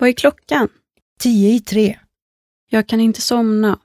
Vad är klockan? Tio i tre. Jag kan inte somna.